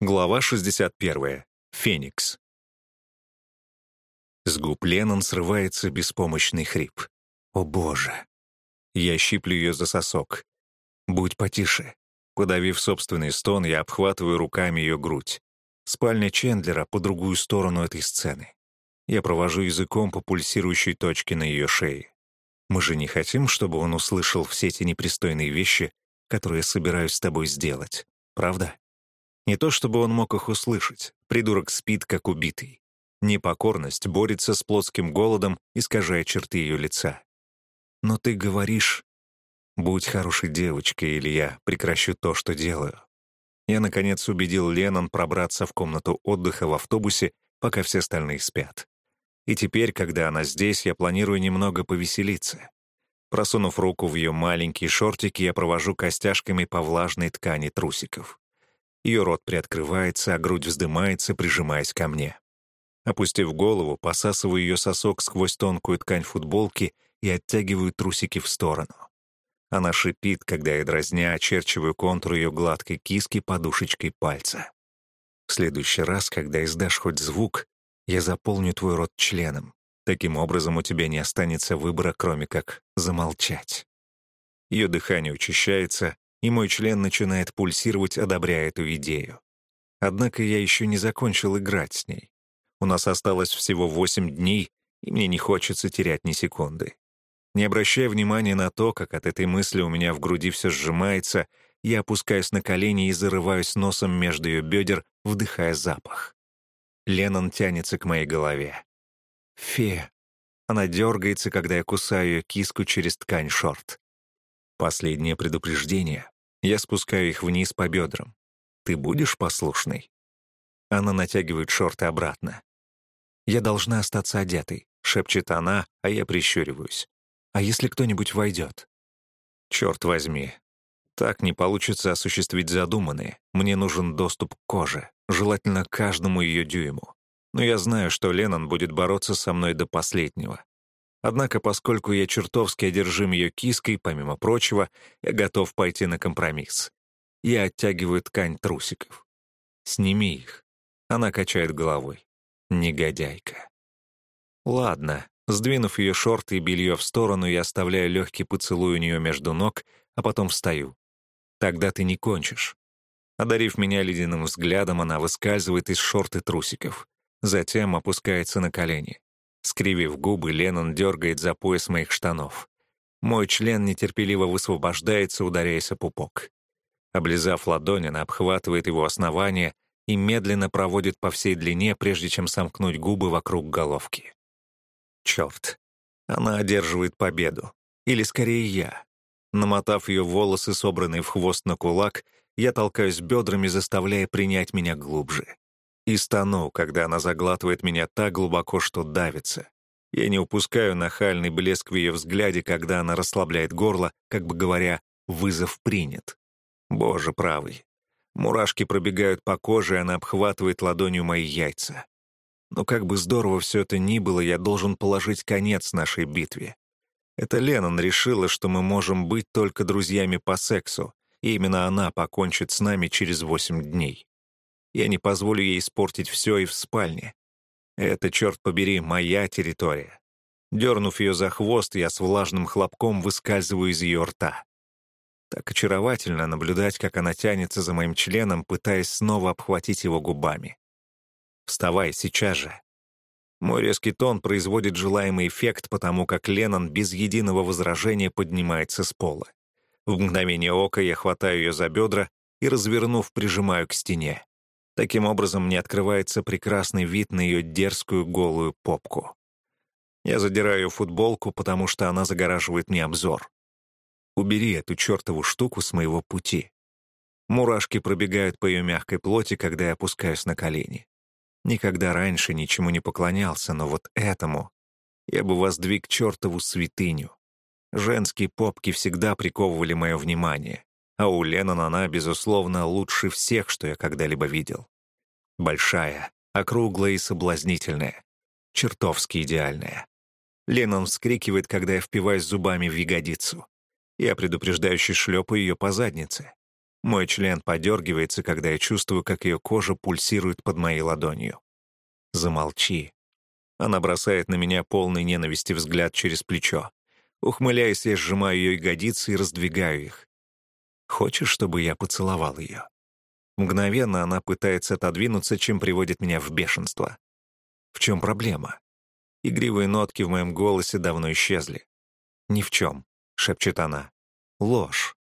Глава 61. Феникс. С губ Леннон срывается беспомощный хрип. «О, Боже!» Я щиплю ее за сосок. «Будь потише». Подавив собственный стон, я обхватываю руками ее грудь. Спальня Чендлера по другую сторону этой сцены. Я провожу языком по пульсирующей точке на ее шее. Мы же не хотим, чтобы он услышал все эти непристойные вещи, которые собираюсь с тобой сделать, правда? Не то чтобы он мог их услышать. Придурок спит, как убитый. Непокорность борется с плотским голодом, искажая черты ее лица. Но ты говоришь, «Будь хорошей девочкой, или я прекращу то, что делаю». Я, наконец, убедил Леннон пробраться в комнату отдыха в автобусе, пока все остальные спят. И теперь, когда она здесь, я планирую немного повеселиться. Просунув руку в ее маленькие шортики, я провожу костяшками по влажной ткани трусиков. Ее рот приоткрывается, а грудь вздымается, прижимаясь ко мне. Опустив голову, посасываю ее сосок сквозь тонкую ткань футболки и оттягиваю трусики в сторону. Она шипит, когда я дразня очерчиваю контур ее гладкой киски подушечкой пальца. В следующий раз, когда издашь хоть звук, я заполню твой рот членом. Таким образом, у тебя не останется выбора, кроме как замолчать. Ее дыхание учащается, и мой член начинает пульсировать, одобряя эту идею. Однако я еще не закончил играть с ней. У нас осталось всего восемь дней, и мне не хочется терять ни секунды. Не обращая внимания на то, как от этой мысли у меня в груди все сжимается, я опускаюсь на колени и зарываюсь носом между ее бедер, вдыхая запах. Леннон тянется к моей голове. «Фе». Она дергается, когда я кусаю ее киску через ткань шорт. Последнее предупреждение. Я спускаю их вниз по бедрам. Ты будешь послушной? Она натягивает шорты обратно. «Я должна остаться одетой», — шепчет она, а я прищуриваюсь. «А если кто-нибудь войдет?» «Черт возьми. Так не получится осуществить задуманное. Мне нужен доступ к коже, желательно каждому ее дюйму. Но я знаю, что Леннон будет бороться со мной до последнего. Однако, поскольку я чертовски одержим ее киской, помимо прочего, я готов пойти на компромисс. Я оттягиваю ткань трусиков. «Сними их». Она качает головой. Негодяйка. Ладно. Сдвинув ее шорты и белье в сторону, я оставляю легкий поцелуй у нее между ног, а потом встаю. Тогда ты не кончишь. Одарив меня ледяным взглядом, она выскальзывает из шорт и трусиков. Затем опускается на колени. Скривив губы, Леннон дергает за пояс моих штанов. Мой член нетерпеливо высвобождается, ударяясь о пупок. Облизав ладонь, она обхватывает его основание и медленно проводит по всей длине, прежде чем сомкнуть губы вокруг головки. Черт. Она одерживает победу. Или скорее я. Намотав ее волосы, собранные в хвост на кулак, я толкаюсь бедрами, заставляя принять меня глубже и стану, когда она заглатывает меня так глубоко, что давится. Я не упускаю нахальный блеск в ее взгляде, когда она расслабляет горло, как бы говоря, «вызов принят». Боже правый. Мурашки пробегают по коже, и она обхватывает ладонью мои яйца. Но как бы здорово все это ни было, я должен положить конец нашей битве. Это Леннон решила, что мы можем быть только друзьями по сексу, и именно она покончит с нами через восемь дней. Я не позволю ей испортить все и в спальне. Это, черт побери, моя территория. Дернув ее за хвост, я с влажным хлопком выскальзываю из ее рта. Так очаровательно наблюдать, как она тянется за моим членом, пытаясь снова обхватить его губами. «Вставай сейчас же». Мой резкий тон производит желаемый эффект, потому как Леннон без единого возражения поднимается с пола. В мгновение ока я хватаю ее за бедра и, развернув, прижимаю к стене. Таким образом, мне открывается прекрасный вид на ее дерзкую голую попку. Я задираю футболку, потому что она загораживает мне обзор. Убери эту чертову штуку с моего пути. Мурашки пробегают по ее мягкой плоти, когда я опускаюсь на колени. Никогда раньше ничему не поклонялся, но вот этому я бы воздвиг чертову святыню. Женские попки всегда приковывали мое внимание а у Леннона она, безусловно, лучше всех, что я когда-либо видел. Большая, округлая и соблазнительная. Чертовски идеальная. Леннон вскрикивает, когда я впиваюсь зубами в ягодицу. Я предупреждающе шлепаю ее по заднице. Мой член подергивается, когда я чувствую, как ее кожа пульсирует под моей ладонью. Замолчи. Она бросает на меня полный ненависти взгляд через плечо. Ухмыляясь, я сжимаю ее ягодицы и раздвигаю их. Хочешь, чтобы я поцеловал ее? Мгновенно она пытается отодвинуться, чем приводит меня в бешенство. В чем проблема? Игривые нотки в моем голосе давно исчезли. «Ни в чем», — шепчет она. «Ложь.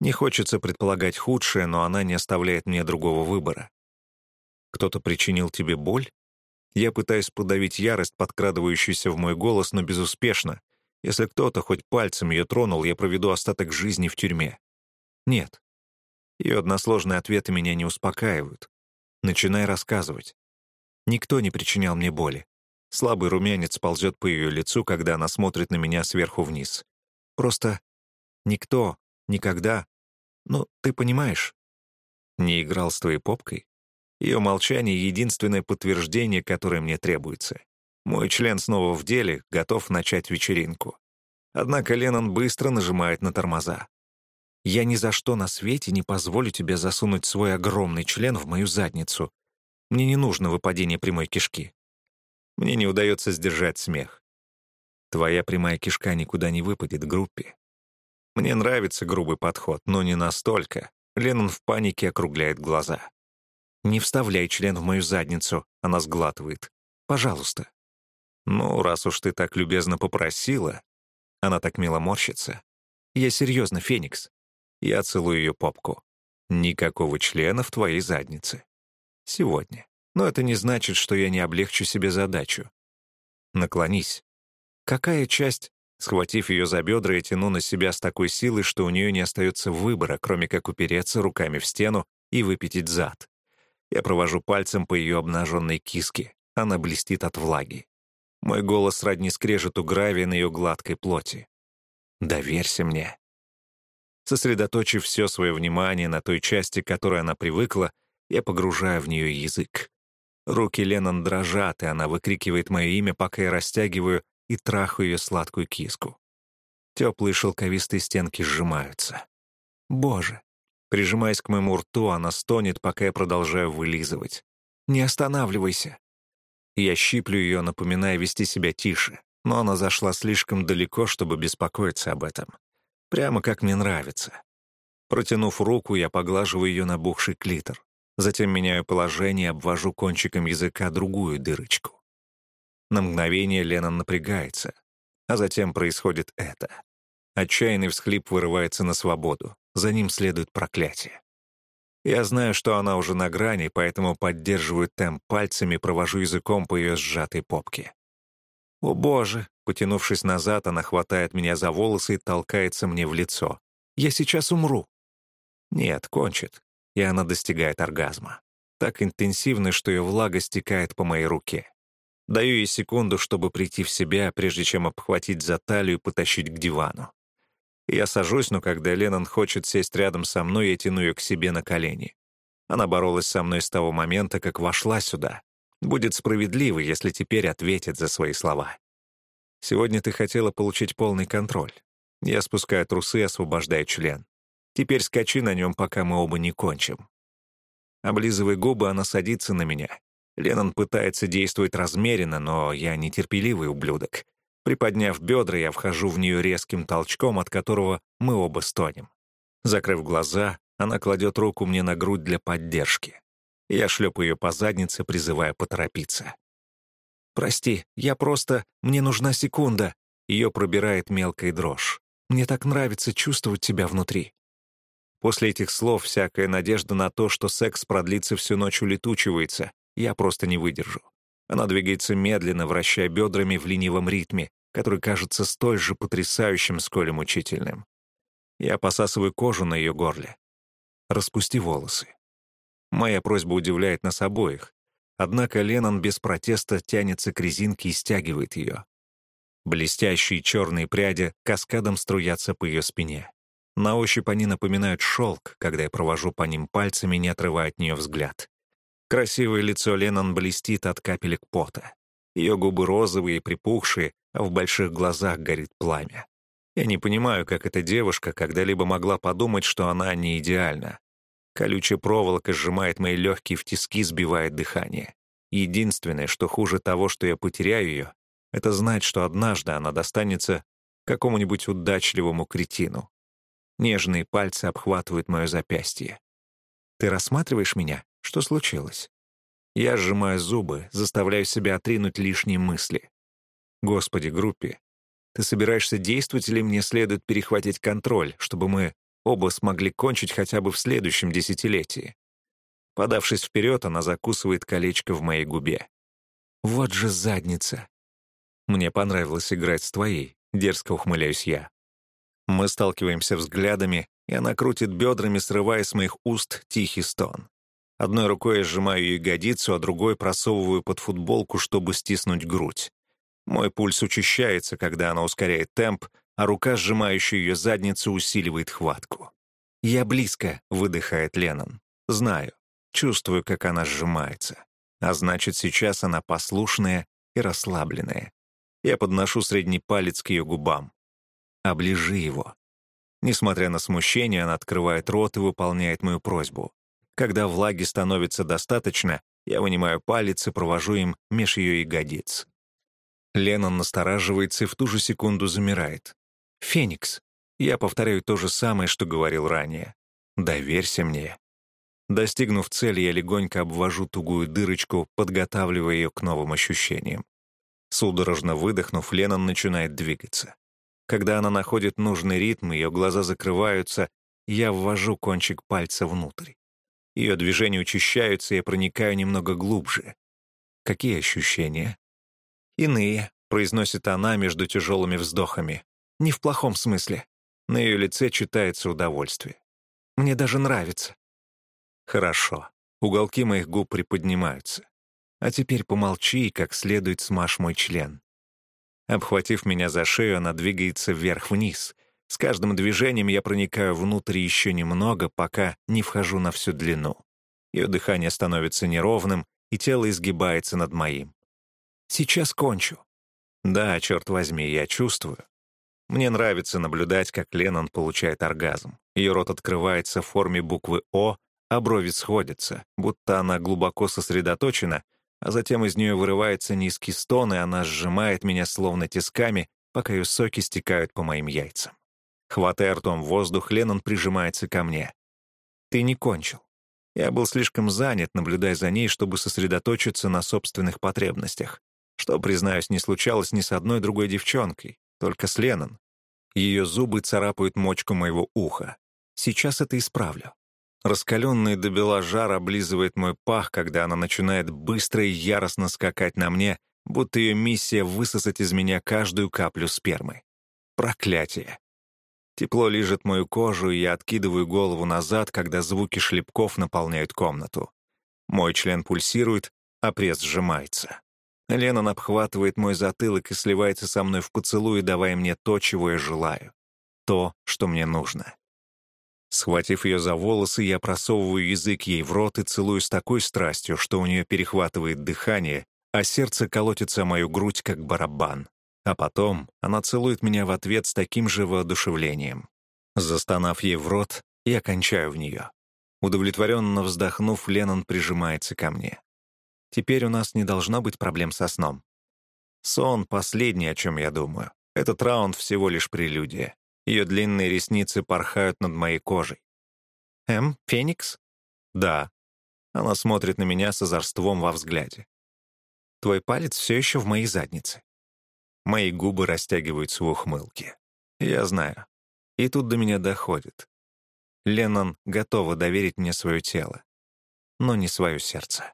Не хочется предполагать худшее, но она не оставляет мне другого выбора. Кто-то причинил тебе боль? Я пытаюсь подавить ярость, подкрадывающуюся в мой голос, но безуспешно. Если кто-то хоть пальцем ее тронул, я проведу остаток жизни в тюрьме. Нет. Ее односложные ответы меня не успокаивают. Начинай рассказывать. Никто не причинял мне боли. Слабый румянец ползет по ее лицу, когда она смотрит на меня сверху вниз. Просто никто, никогда. Ну, ты понимаешь? Не играл с твоей попкой? Ее молчание — единственное подтверждение, которое мне требуется. Мой член снова в деле, готов начать вечеринку. Однако Леннон быстро нажимает на тормоза. «Я ни за что на свете не позволю тебе засунуть свой огромный член в мою задницу. Мне не нужно выпадение прямой кишки». Мне не удается сдержать смех. Твоя прямая кишка никуда не выпадет группе. Мне нравится грубый подход, но не настолько. Леннон в панике округляет глаза. «Не вставляй член в мою задницу», — она сглатывает. «Пожалуйста». «Ну, раз уж ты так любезно попросила...» Она так мило морщится. «Я серьезно, Феникс». Я целую ее попку. «Никакого члена в твоей заднице. Сегодня. Но это не значит, что я не облегчу себе задачу. Наклонись. Какая часть Схватив ее за бедра, я тяну на себя с такой силой, что у нее не остается выбора, кроме как упереться руками в стену и выпятить зад. Я провожу пальцем по ее обнаженной киске. Она блестит от влаги. Мой голос сродни скрежету гравия на ее гладкой плоти. «Доверься мне». Сосредоточив все свое внимание на той части, к которой она привыкла, я погружаю в нее язык. Руки Леннон дрожат, и она выкрикивает мое имя, пока я растягиваю и трахаю ее сладкую киску. Теплые шелковистые стенки сжимаются. Боже! Прижимаясь к моему рту, она стонет, пока я продолжаю вылизывать. «Не останавливайся!» Я щиплю ее, напоминая вести себя тише, но она зашла слишком далеко, чтобы беспокоиться об этом. Прямо как мне нравится. Протянув руку, я поглаживаю ее набухший клитор. Затем меняю положение и обвожу кончиком языка другую дырочку. На мгновение Леннон напрягается, а затем происходит это. Отчаянный всхлип вырывается на свободу. За ним следует проклятие. Я знаю, что она уже на грани, поэтому поддерживаю темп пальцами, провожу языком по ее сжатой попке. «О, боже!» Потянувшись назад, она хватает меня за волосы и толкается мне в лицо. «Я сейчас умру!» Нет, кончит. И она достигает оргазма. Так интенсивно, что ее влага стекает по моей руке. Даю ей секунду, чтобы прийти в себя, прежде чем обхватить за талию и потащить к дивану. Я сажусь, но когда Леннон хочет сесть рядом со мной, я тяну ее к себе на колени. Она боролась со мной с того момента, как вошла сюда. Будет справедливо, если теперь ответит за свои слова. Сегодня ты хотела получить полный контроль. Я спускаю трусы, освобождаю член. Теперь скачи на нем, пока мы оба не кончим. Облизывая губы, она садится на меня, Леннон пытается действовать размеренно, но я нетерпеливый ублюдок. Приподняв бедра, я вхожу в нее резким толчком, от которого мы оба стонем. Закрыв глаза, она кладет руку мне на грудь для поддержки. Я шлепаю ее по заднице, призывая поторопиться. «Прости, я просто... Мне нужна секунда». Ее пробирает мелкая дрожь. «Мне так нравится чувствовать тебя внутри». После этих слов всякая надежда на то, что секс продлится всю ночь, улетучивается, я просто не выдержу. Она двигается медленно, вращая бедрами в ленивом ритме, который кажется столь же потрясающим, сколь и мучительным. Я посасываю кожу на ее горле. Распусти волосы. Моя просьба удивляет нас обоих. Однако Леннон без протеста тянется к резинке и стягивает ее. Блестящие черные пряди каскадом струятся по ее спине. На ощупь они напоминают шелк, когда я провожу по ним пальцами, не отрывая от нее взгляд. Красивое лицо Леннон блестит от капелек пота. Ее губы розовые и припухшие, а в больших глазах горит пламя. Я не понимаю, как эта девушка когда-либо могла подумать, что она не идеальна. Колючая проволока сжимает мои легкие в тиски, сбивает дыхание. Единственное, что хуже того, что я потеряю ее, это знать, что однажды она достанется какому-нибудь удачливому кретину. Нежные пальцы обхватывают мое запястье. «Ты рассматриваешь меня? Что случилось?» Я сжимаю зубы, заставляю себя отринуть лишние мысли. «Господи, группе, ты собираешься действовать или мне следует перехватить контроль, чтобы мы оба смогли кончить хотя бы в следующем десятилетии?» Подавшись вперед, она закусывает колечко в моей губе. «Вот же задница!» «Мне понравилось играть с твоей», — дерзко ухмыляюсь я. Мы сталкиваемся взглядами, и она крутит бедрами, срывая с моих уст тихий стон. Одной рукой я сжимаю ее ягодицу, а другой просовываю под футболку, чтобы стиснуть грудь. Мой пульс учащается, когда она ускоряет темп, а рука, сжимающая ее задницу, усиливает хватку. «Я близко», — выдыхает Леннон. «Знаю. Чувствую, как она сжимается. А значит, сейчас она послушная и расслабленная. Я подношу средний палец к ее губам. Оближи его. Несмотря на смущение, она открывает рот и выполняет мою просьбу. Когда влаги становится достаточно, я вынимаю палец и провожу им меж ее ягодиц. Леннон настораживается и в ту же секунду замирает. «Феникс». Я повторяю то же самое, что говорил ранее. «Доверься мне». Достигнув цели, я легонько обвожу тугую дырочку, подготавливая ее к новым ощущениям. Судорожно выдохнув, Леннон начинает двигаться. Когда она находит нужный ритм, ее глаза закрываются, я ввожу кончик пальца внутрь. Ее движения учащаются, я проникаю немного глубже. Какие ощущения? «Иные», — произносит она между тяжелыми вздохами. «Не в плохом смысле». На ее лице читается удовольствие. «Мне даже нравится». «Хорошо». Уголки моих губ приподнимаются. «А теперь помолчи и как следует смажь мой член». Обхватив меня за шею, она двигается вверх-вниз. С каждым движением я проникаю внутрь еще немного, пока не вхожу на всю длину. Ее дыхание становится неровным, и тело изгибается над моим. Сейчас кончу. Да, черт возьми, я чувствую. Мне нравится наблюдать, как Леннон получает оргазм. Ее рот открывается в форме буквы «О», а брови сходятся, будто она глубоко сосредоточена а затем из нее вырывается низкий стон, и она сжимает меня словно тисками, пока ее соки стекают по моим яйцам. Хватая ртом воздух, Леннон прижимается ко мне. «Ты не кончил». Я был слишком занят, наблюдая за ней, чтобы сосредоточиться на собственных потребностях, что, признаюсь, не случалось ни с одной другой девчонкой, только с Леннон. Ее зубы царапают мочку моего уха. Сейчас это исправлю. Раскаленный до бела жар облизывает мой пах, когда она начинает быстро и яростно скакать на мне, будто ее миссия — высосать из меня каждую каплю спермы. Проклятие. Тепло лижет мою кожу, и я откидываю голову назад, когда звуки шлепков наполняют комнату. Мой член пульсирует, а пресс сжимается. Лена обхватывает мой затылок и сливается со мной в поцелуй, давая мне то, чего я желаю. То, что мне нужно. Схватив ее за волосы, я просовываю язык ей в рот и целую с такой страстью, что у нее перехватывает дыхание, а сердце колотится о мою грудь, как барабан. А потом она целует меня в ответ с таким же воодушевлением. Застонав ей в рот, я кончаю в нее. Удовлетворенно вздохнув, Леннон прижимается ко мне. Теперь у нас не должно быть проблем со сном. Сон — последний, о чем я думаю. Этот раунд всего лишь прелюдия. Ее длинные ресницы порхают над моей кожей. «Эм, Феникс?» «Да». Она смотрит на меня с озорством во взгляде. «Твой палец все еще в моей заднице». Мои губы растягиваются в ухмылке. Я знаю. И тут до меня доходит. Леннон готова доверить мне свое тело, но не свое сердце.